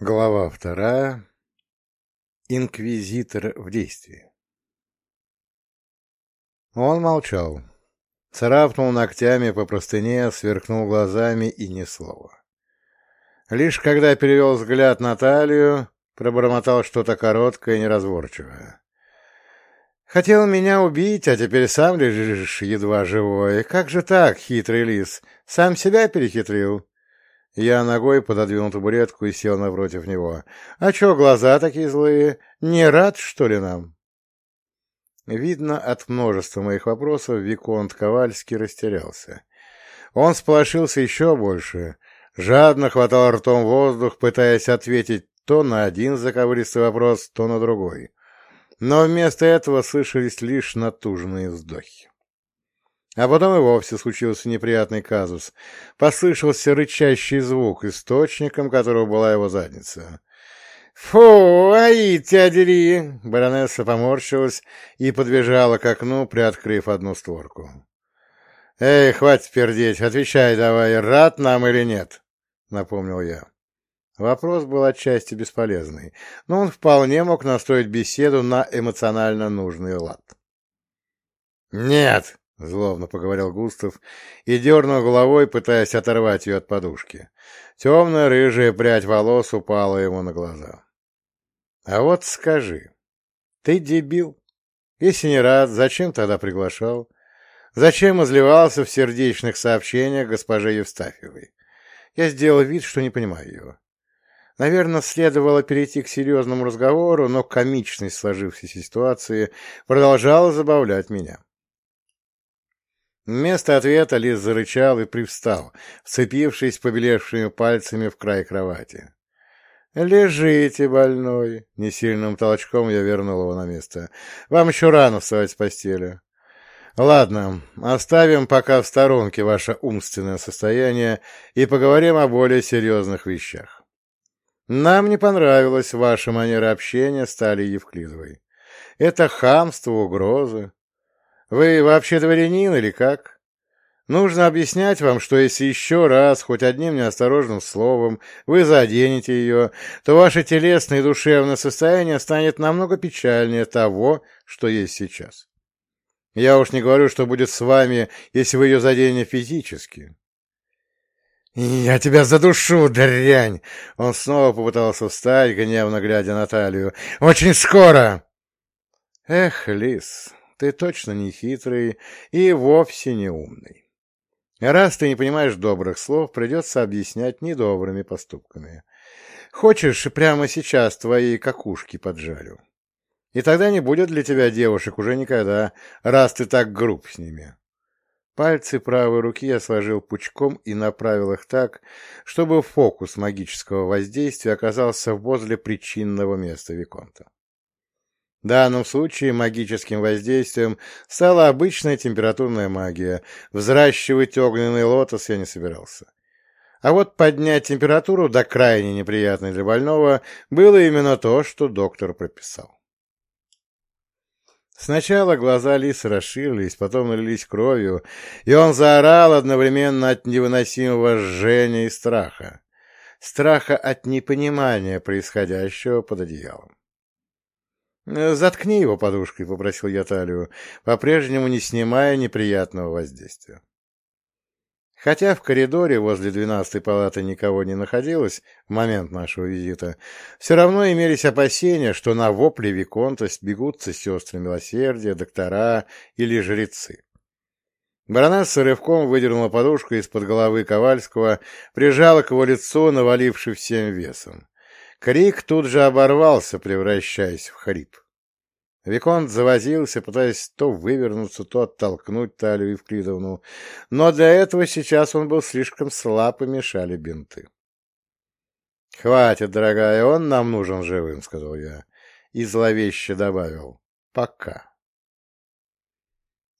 Глава вторая. Инквизитор в действии. Он молчал. Царапнул ногтями по простыне, сверкнул глазами и ни слова. Лишь когда перевел взгляд на талию, пробормотал что-то короткое и неразборчивое. «Хотел меня убить, а теперь сам лежишь едва живой. Как же так, хитрый лис? Сам себя перехитрил?» Я ногой пододвинул табуретку и сел напротив него. «А чё глаза такие злые? Не рад, что ли, нам?» Видно, от множества моих вопросов Виконт Ковальский растерялся. Он сполошился еще больше, жадно хватал ртом воздух, пытаясь ответить то на один заковыристый вопрос, то на другой. Но вместо этого слышались лишь натужные вздохи. А потом и вовсе случился неприятный казус. Послышался рычащий звук, источником которого была его задница. «Фу, ай, тядери!» Баронесса поморщилась и подбежала к окну, приоткрыв одну створку. «Эй, хватит пердеть, отвечай давай, рад нам или нет?» — напомнил я. Вопрос был отчасти бесполезный, но он вполне мог настроить беседу на эмоционально нужный лад. «Нет!» — злобно поговорил Густав и дернул головой, пытаясь оторвать ее от подушки. Темная рыжая прядь волос упала ему на глаза. — А вот скажи, ты дебил? Если не рад, зачем тогда приглашал? Зачем изливался в сердечных сообщениях госпоже Евстафьевой? Я сделал вид, что не понимаю его. Наверное, следовало перейти к серьезному разговору, но комичность сложившейся ситуации продолжала забавлять меня. Вместо ответа Лис зарычал и привстал, вцепившись побелевшими пальцами в край кровати. «Лежите, больной!» — несильным толчком я вернул его на место. «Вам еще рано вставать с постели». «Ладно, оставим пока в сторонке ваше умственное состояние и поговорим о более серьезных вещах. Нам не понравилась ваша манера общения с Талией Евклидовой. Это хамство, угрозы, вы вообще дворянин или как? Нужно объяснять вам, что если еще раз, хоть одним неосторожным словом, вы заденете ее, то ваше телесное и душевное состояние станет намного печальнее того, что есть сейчас. Я уж не говорю, что будет с вами, если вы ее заденете физически. «Я тебя задушу, дрянь!» Он снова попытался встать, гневно глядя на талию. «Очень скоро!» «Эх, лис, ты точно не хитрый и вовсе не умный. Раз ты не понимаешь добрых слов, придется объяснять недобрыми поступками. Хочешь, прямо сейчас твои какушки поджарю? И тогда не будет для тебя девушек уже никогда, раз ты так груб с ними. Пальцы правой руки я сложил пучком и направил их так, чтобы фокус магического воздействия оказался возле причинного места Виконта. В данном случае магическим воздействием стала обычная температурная магия. Взращивать огненный лотос я не собирался. А вот поднять температуру до крайне неприятной для больного было именно то, что доктор прописал. Сначала глаза лиса расширились, потом налились кровью, и он заорал одновременно от невыносимого жжения и страха. Страха от непонимания происходящего под одеялом. Э, «Заткни его подушкой», — попросил я Талию, по-прежнему не снимая неприятного воздействия. Хотя в коридоре возле двенадцатой палаты никого не находилось в момент нашего визита, все равно имелись опасения, что на вопли Виконта бегутся сестры милосердия, доктора или жрецы. Баронесса рывком выдернула подушку из-под головы Ковальского, прижала к его лицу, навалившись всем весом. Крик тут же оборвался, превращаясь в хрип. Виконт завозился, пытаясь то вывернуться, то оттолкнуть Талию Евклидовну, но для этого сейчас он был слишком слаб и мешали бинты. — Хватит, дорогая, он нам нужен живым, — сказал я, и зловеще добавил. — Пока.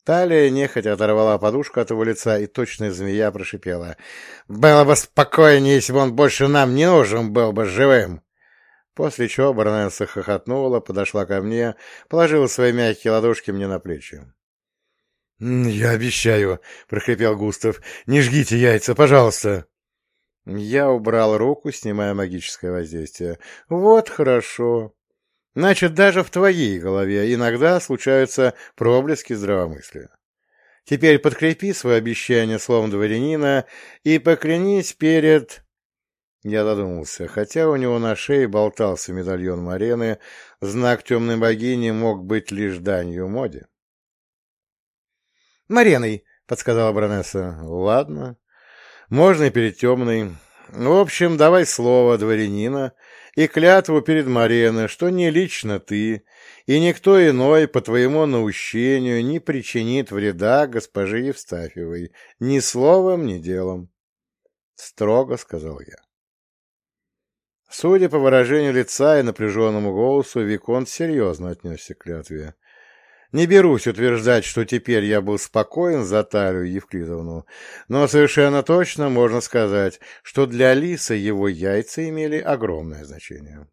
Талия нехотя оторвала подушку от его лица, и точная змея прошипела. — Было бы спокойнее, если бы он больше нам не нужен был бы живым. После чего баронесса хохотнула, подошла ко мне, положила свои мягкие ладошки мне на плечи. — Я обещаю, — прохрипел Густав, — не жгите яйца, пожалуйста. Я убрал руку, снимая магическое воздействие. Вот хорошо. Значит, даже в твоей голове иногда случаются проблески здравомыслия. Теперь подкрепи свое обещание словом дворянина и поклянись перед... Я задумался. Хотя у него на шее болтался медальон Марены, знак темной богини мог быть лишь данью моде. «Мареной!» — подсказала баронесса. «Ладно. Можно и перед темной. В общем, давай слово дворянина и клятву перед Мареной, что не лично ты и никто иной по твоему наущению не причинит вреда госпоже Евстафьевой ни словом, ни делом. Строго сказал я. Судя по выражению лица и напряженному голосу, Виконт серьезно отнесся к клятве. Не берусь утверждать, что теперь я был спокоен за Талию Евклидовну, но совершенно точно можно сказать, что для Лисы его яйца имели огромное значение.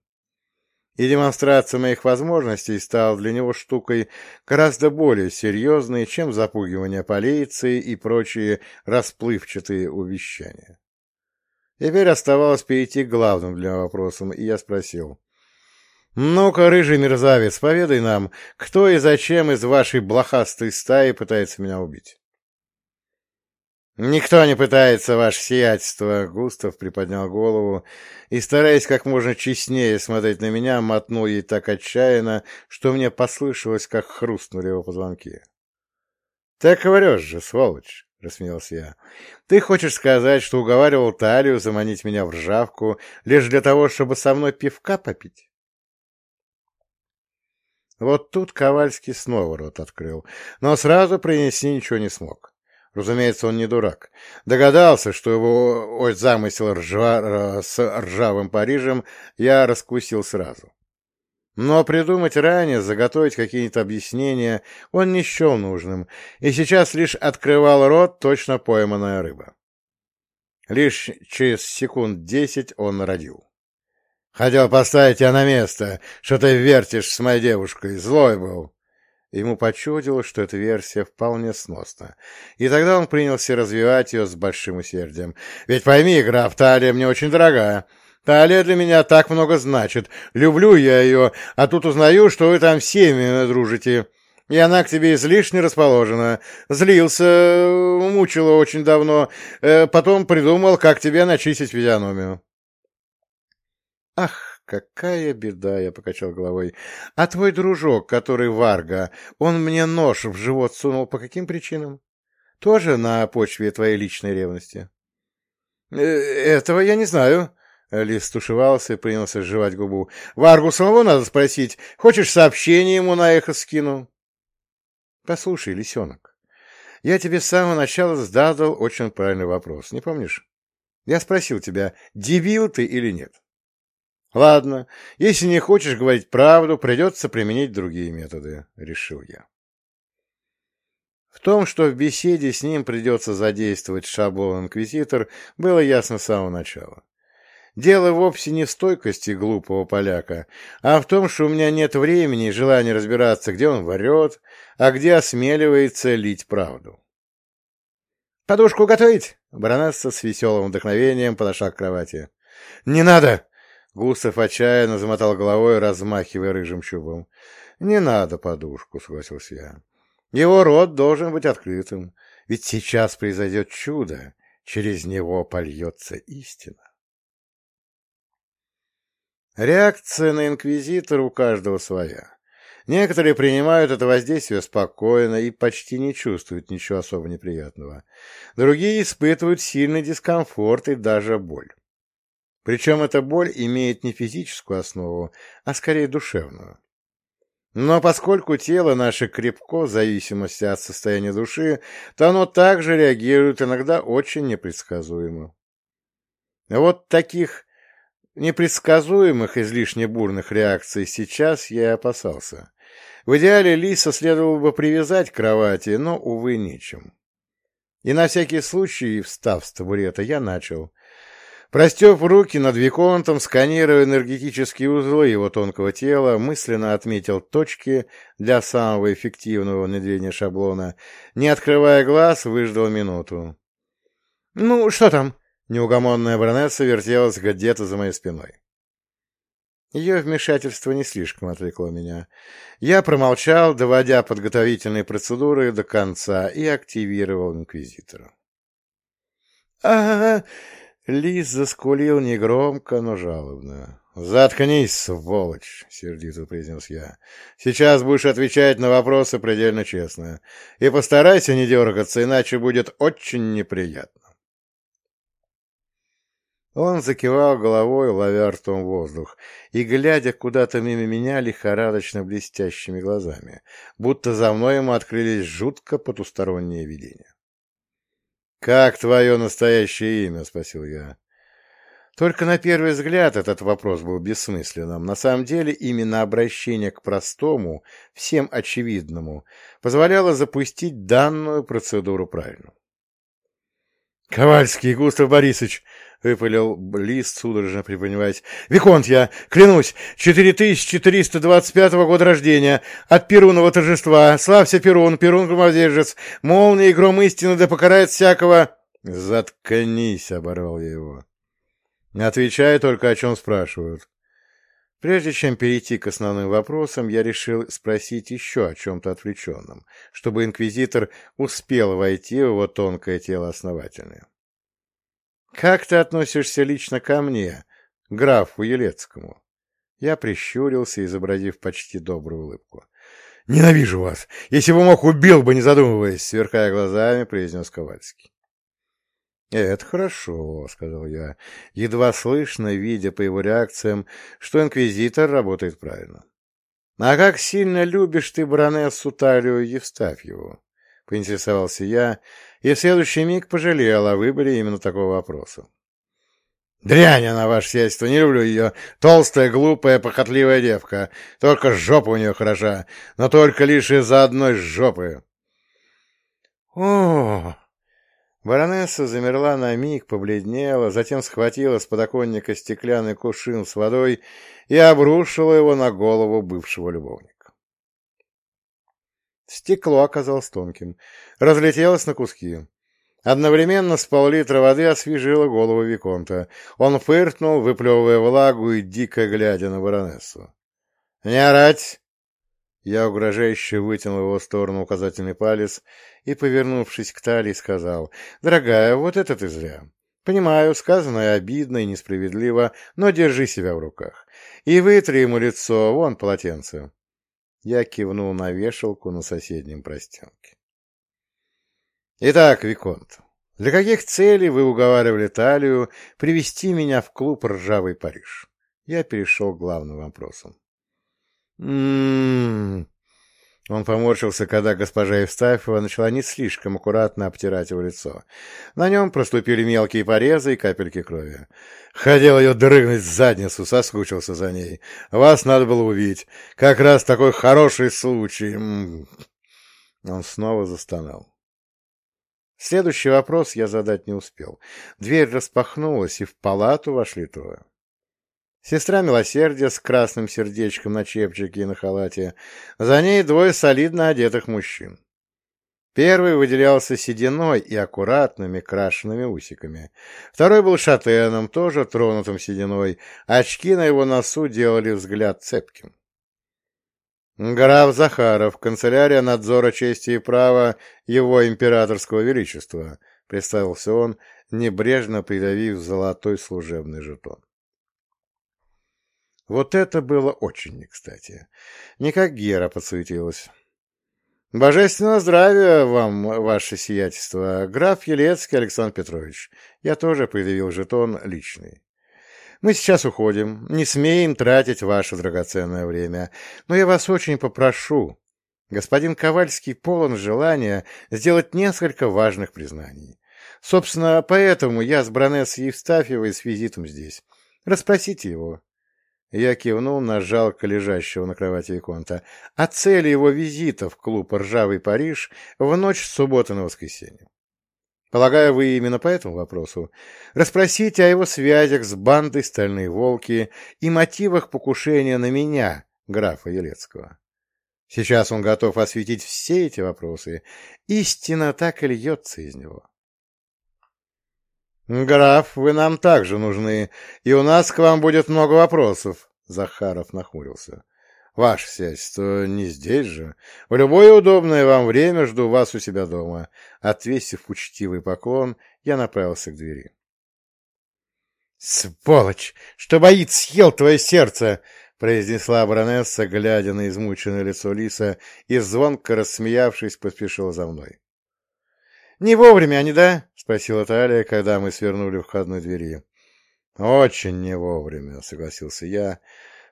И демонстрация моих возможностей стала для него штукой гораздо более серьезной, чем запугивание полиции и прочие расплывчатые увещания. Теперь оставалось перейти к главным для вопросам, и я спросил. «Ну-ка, рыжий мерзавец, поведай нам, кто и зачем из вашей блохастой стаи пытается меня убить?» «Никто не пытается, ваше сиятельство!» — Густав приподнял голову и, стараясь как можно честнее смотреть на меня, мотнул ей так отчаянно, что мне послышалось, как хрустнули его позвонки. «Так говоришь же, сволочь!» — рассмеялся я. «Ты хочешь сказать, что уговаривал Талию заманить меня в ржавку лишь для того, чтобы со мной пивка попить?» Вот тут Ковальский снова рот открыл, но сразу принести ничего не смог. Разумеется, он не дурак. Догадался, что его ой, замысел ржа... с ржавым Парижем я раскусил сразу. Но придумать ранее, заготовить какие-то объяснения он не счел нужным, и сейчас лишь открывал рот точно пойманная рыба. Лишь через секунд десять он родил. Хотел поставить тебя на место, что ты вертишь с моей девушкой. Злой был. Ему почудилось, что эта версия вполне сносна. И тогда он принялся развивать ее с большим усердием. «Ведь пойми, граф, талия мне очень дорогая. Талия для меня так много значит. Люблю я ее, а тут узнаю, что вы там всеми дружите. И она к тебе излишне расположена. Злился, мучила очень давно. Э, потом придумал, как тебе начистить физиономию». «Ах, какая беда!» — я покачал головой. «А твой дружок, который Варга, он мне нож в живот сунул по каким причинам? Тоже на почве твоей личной ревности?» «Э, «Этого я не знаю». Лис стушевался и принялся сживать губу. «Варгу самого надо спросить. Хочешь, сообщение ему на эхо скину?» «Послушай, лисенок, я тебе с самого начала задал очень правильный вопрос. Не помнишь? Я спросил тебя, дебил ты или нет?» Ладно, если не хочешь говорить правду, придется применить другие методы, решил я. В том, что в беседе с ним придется задействовать шаблон-инквизитор, было ясно с самого начала. Дело вовсе не в стойкости глупого поляка, а в том, что у меня нет времени и желания разбираться, где он ворет, а где осмеливается лить правду. «Подушку готовить?» Баронесса с веселым вдохновением подошла к кровати. «Не надо!» Гусев отчаянно замотал головой, размахивая рыжим чубом. — Не надо подушку, — согласился я. — Его рот должен быть открытым, ведь сейчас произойдет чудо, через него польется истина. Реакция на инквизитора у каждого своя. Некоторые принимают это воздействие спокойно и почти не чувствуют ничего особо неприятного. Другие испытывают сильный дискомфорт и даже боль. Причем эта боль имеет не физическую основу, а скорее душевную. Но поскольку тело наше крепко в зависимости от состояния души, то оно также реагирует иногда очень непредсказуемо. Вот таких непредсказуемых излишне бурных реакций сейчас я и опасался. В идеале Лиса следовало бы привязать к кровати, но, увы, нечем. И на всякий случай, встав с табурета, я начал — Простев руки над Виконтом, сканируя энергетические узлы его тонкого тела, мысленно отметил точки для самого эффективного внедрения шаблона. Не открывая глаз, выждал минуту. — Ну, что там? Неугомонная баронесса вертелась где-то за моей спиной. Ее вмешательство не слишком отвлекло меня. Я промолчал, доводя подготовительные процедуры до конца, и активировал инквизитора. а, -а, -а Лис заскулил негромко, но жалобно. «Заткнись, сволочь!» — сердито произнес я. «Сейчас будешь отвечать на вопросы предельно честно. И постарайся не дергаться, иначе будет очень неприятно». Он закивал головой, ловя ртом воздух, и, глядя куда-то мимо меня лихорадочно блестящими глазами, будто за мной ему открылись жутко потусторонние видения. «Как твое настоящее имя?» — спросил я. Только на первый взгляд этот вопрос был бессмысленным. На самом деле именно обращение к простому, всем очевидному, позволяло запустить данную процедуру правильно. «Ковальский Густав Борисович!» — выпалил Лист, судорожно приподнимаясь. «Виконт я, клянусь, 4325 года рождения, от Перунова торжества, славься Перун, Перун громовержец, молния и гром истины да покарает всякого...» «Заткнись!» — оборвал я его. «Отвечай только, о чем спрашивают». Прежде чем перейти к основным вопросам, я решил спросить еще о чем-то отвлеченном, чтобы инквизитор успел войти в его тонкое тело основательное. «Как ты относишься лично ко мне, графу Елецкому?» Я прищурился, изобразив почти добрую улыбку. «Ненавижу вас! Если бы мог, убил бы, не задумываясь!» — сверкая глазами, произнес Ковальский. «Это хорошо», — сказал я, едва слышно, видя по его реакциям, что инквизитор работает правильно. «А как сильно любишь ты баронессу Талию Евстафьеву?» — поинтересовался я, и в следующий миг пожалел о выборе именно такого вопроса. «Дрянь она, ваше сельство, не люблю ее. Толстая, глупая, похотливая девка. Только жопа у нее хороша, но только лишь из-за одной жопы». «О, Баронесса замерла на миг, побледнела, затем схватила с подоконника стеклянный кувшин с водой и обрушила его на голову бывшего любовника. Стекло оказалось тонким, разлетелось на куски. Одновременно с пол-литра воды освежило голову Виконта. Он фыркнул, выплевывая влагу и дико глядя на баронессу. — Не орать! Я угрожающе вытянул в его сторону указательный палец и, повернувшись к талии, сказал, «Дорогая, вот это ты зря. Понимаю, сказанное обидно и несправедливо, но держи себя в руках. И вытри ему лицо, вон полотенце». Я кивнул на вешалку на соседнем простенке. «Итак, Виконт, для каких целей вы уговаривали Талию привести меня в клуб «Ржавый Париж»?» Я перешел к главным вопросам. «М-м-м...» Он поморщился, когда госпожа Евстафьева начала не слишком аккуратно обтирать его лицо. На нем проступили мелкие порезы и капельки крови. Хотел ее дрыгнуть в задницу, соскучился за ней. Вас надо было увидеть. Как раз такой хороший случай. М-м-м. Он снова застонал. Следующий вопрос я задать не успел. Дверь распахнулась, и в палату вошли трое. Сестра милосердия с красным сердечком на чепчике и на халате. За ней двое солидно одетых мужчин. Первый выделялся сединой и аккуратными крашенными усиками. Второй был шатеном, тоже тронутым сединой. Очки на его носу делали взгляд цепким. «Граф Захаров, канцелярия надзора чести и права его императорского величества», — представился он, небрежно придавив золотой служебный жетон. Вот это было очень не кстати. Не как Гера подсуетилась. «Божественного здравия вам, ваше сиятельство, граф Елецкий Александр Петрович. Я тоже предъявил жетон личный. Мы сейчас уходим, не смеем тратить ваше драгоценное время, но я вас очень попрошу. Господин Ковальский полон желания сделать несколько важных признаний. Собственно, поэтому я с баронессой Евстафьевой с визитом здесь. Расспросите его. Я кивнул на жалко лежащего на кровати Виконта. О цели его визита в клуб «Ржавый Париж» в ночь с субботы на воскресенье. Полагаю, вы именно по этому вопросу. Расспросите о его связях с бандой «Стальные волки» и мотивах покушения на меня, графа Елецкого. Сейчас он готов осветить все эти вопросы. Истина так и льется из него. «Граф, вы нам также нужны, и у нас к вам будет много вопросов», — Захаров нахмурился. «Ваше сядьство не здесь же. В любое удобное вам время жду вас у себя дома». Отвесив учтивый поклон, я направился к двери. «Сволочь! Что боит, съел твое сердце!» — произнесла баронесса, глядя на измученное лицо лиса, и, звонко рассмеявшись, поспешила за мной. «Не вовремя они, да?» — спросила Талия, когда мы свернули в входной двери. «Очень не вовремя», — согласился я,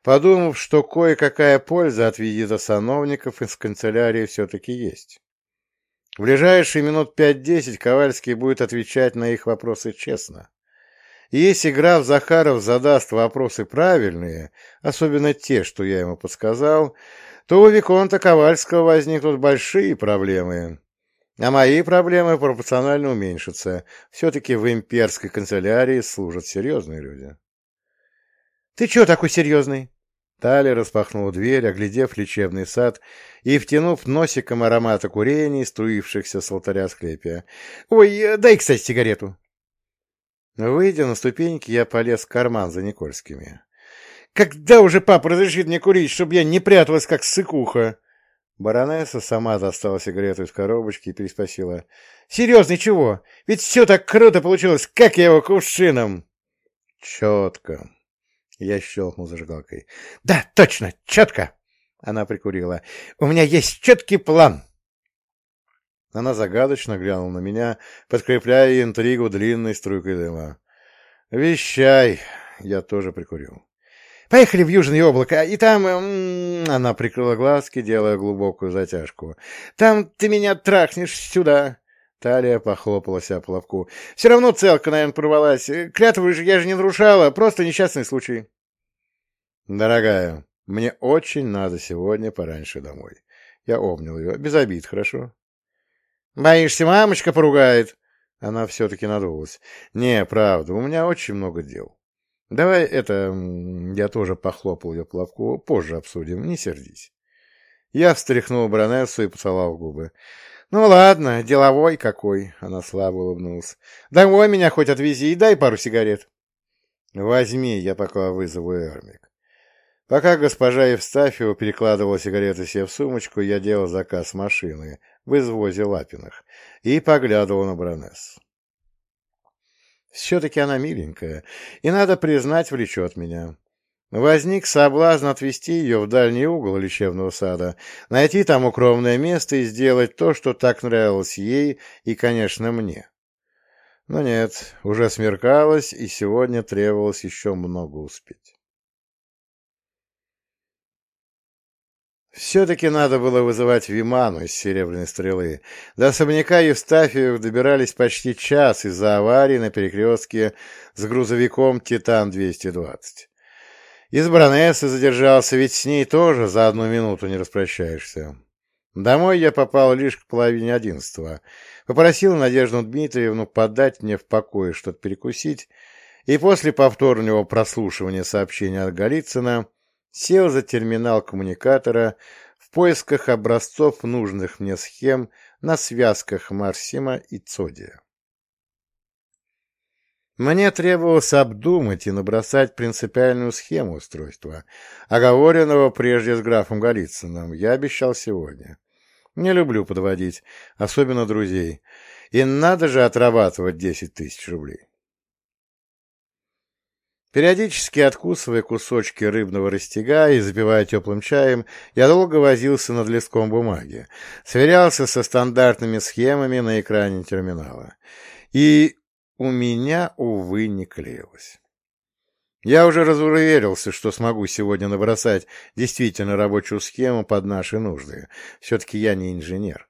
подумав, что кое-какая польза от визита сановников из канцелярии все-таки есть. В ближайшие минут пять-десять Ковальский будет отвечать на их вопросы честно. И если граф Захаров задаст вопросы правильные, особенно те, что я ему подсказал, то у Виконта Ковальского возникнут большие проблемы. А мои проблемы пропорционально уменьшатся. Все-таки в имперской канцелярии служат серьезные люди. — Ты чего такой серьезный? Таля распахнула дверь, оглядев лечебный сад и втянув носиком аромата курений, струившихся с алтаря склепия. — Ой, дай, кстати, сигарету. Выйдя на ступеньки, я полез в карман за Никольскими. «Когда уже папа разрешит мне курить, чтобы я не пряталась, как сыкуха?» Баронесса сама достала сигарету из коробочки и переспросила. «Серьезно, чего? Ведь все так круто получилось! Как я его кувшином!» «Четко!» Я щелкнул зажигалкой. «Да, точно, четко!» Она прикурила. «У меня есть четкий план!» Она загадочно глянула на меня, подкрепляя интригу длинной струйкой дыма. «Вещай!» Я тоже прикурил. «Поехали в Южное облако, и там...» Она прикрыла глазки, делая глубокую затяжку. «Там ты меня трахнешь сюда!» Талия похлопала себя по лобку. «Все равно целка, наверное, порвалась. Клятву же я же не нарушала, просто несчастный случай». «Дорогая, мне очень надо сегодня пораньше домой». Я обнял ее. Без обид, хорошо? Боишься, мамочка поругает? Она все-таки надулась. Не, правда, у меня очень много дел. Давай это... Я тоже похлопал ее по лобку. Позже обсудим, не сердись. Я встряхнул баронессу и поцеловал губы. «Ну ладно, деловой какой!» — она слабо улыбнулась. «Домой меня хоть отвези и дай пару сигарет». «Возьми, я пока вызову Эрмик». Пока госпожа Евстафьева перекладывала сигареты себе в сумочку, я делал заказ машины, в извозе Лапиных и поглядывал на баронесс. Все-таки она миленькая, и, надо признать, влечет меня. Возник соблазн отвести ее в дальний угол лечебного сада, найти там укромное место и сделать то, что так нравилось ей и, конечно, мне. Но нет, уже смеркалось, и сегодня требовалось еще много успеть. Все-таки надо было вызывать Виману из Серебряной Стрелы. До особняка Евстафиев добирались почти час из-за аварии на перекрестке с грузовиком «Титан-220». Из баронессы задержался, ведь с ней тоже за одну минуту не распрощаешься. Домой я попал лишь к половине одиннадцатого. Попросил Надежду Дмитриевну подать мне в покое что-то перекусить, и после повторного прослушивания сообщения от Голицына сел за терминал коммуникатора в поисках образцов нужных мне схем на связках Марсима и Цодия. Мне требовалось обдумать и набросать принципиальную схему устройства, оговоренного прежде с графом Голицыным, я обещал сегодня. Не люблю подводить, особенно друзей, и надо же отрабатывать десять тысяч рублей. Периодически откусывая кусочки рыбного растяга и запивая теплым чаем, я долго возился над листком бумаги, сверялся со стандартными схемами на экране терминала. И у меня, увы, не клеилось. Я уже разуверился, что смогу сегодня набросать действительно рабочую схему под наши нужды. Все-таки я не инженер.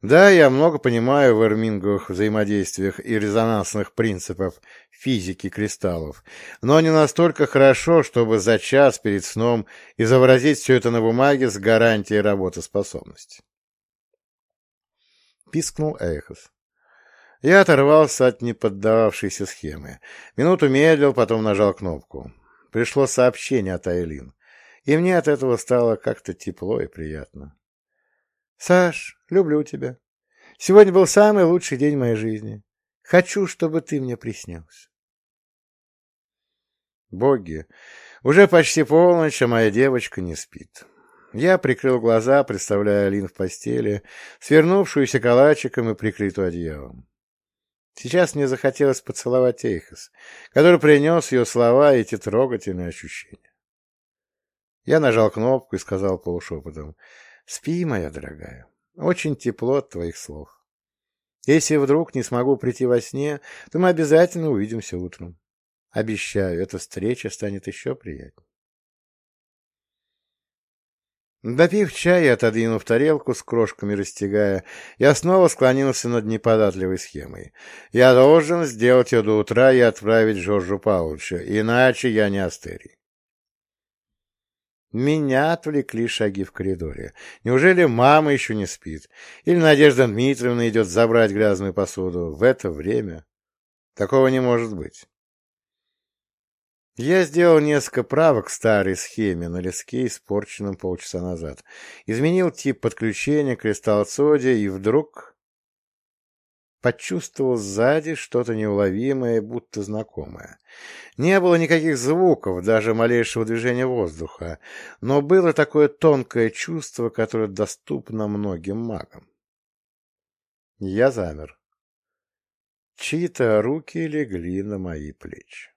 Да, я много понимаю в эрминговых взаимодействиях и резонансных принципах физики кристаллов, но не настолько хорошо, чтобы за час перед сном изобразить все это на бумаге с гарантией работоспособности. Пискнул Эхос. Я оторвался от неподдававшейся схемы. Минуту медлил, потом нажал кнопку. Пришло сообщение от Айлин, и мне от этого стало как-то тепло и приятно. Саш, люблю тебя. Сегодня был самый лучший день моей жизни. Хочу, чтобы ты мне приснился. Боги, уже почти полночь, а моя девочка не спит. Я прикрыл глаза, представляя Алин в постели, свернувшуюся калачиком и прикрытую одеялом. Сейчас мне захотелось поцеловать Эйхос, который принес ее слова и эти трогательные ощущения. Я нажал кнопку и сказал полушепотом, «Спи, моя дорогая, очень тепло от твоих слов. Если вдруг не смогу прийти во сне, то мы обязательно увидимся утром. Обещаю, эта встреча станет еще приятнее». Допив чай и отодвинув тарелку с крошками растягая, я снова склонился над неподатливой схемой. Я должен сделать ее до утра и отправить Жоржу Павловича, иначе я не Астерий. Меня отвлекли шаги в коридоре. Неужели мама еще не спит? Или Надежда Дмитриевна идет забрать грязную посуду в это время? Такого не может быть. Я сделал несколько правок к старой схеме на леске, испорченном полчаса назад. Изменил тип подключения кристалл соди и вдруг почувствовал сзади что-то неуловимое, будто знакомое. Не было никаких звуков, даже малейшего движения воздуха, но было такое тонкое чувство, которое доступно многим магам. Я замер. Чьи-то руки легли на мои плечи.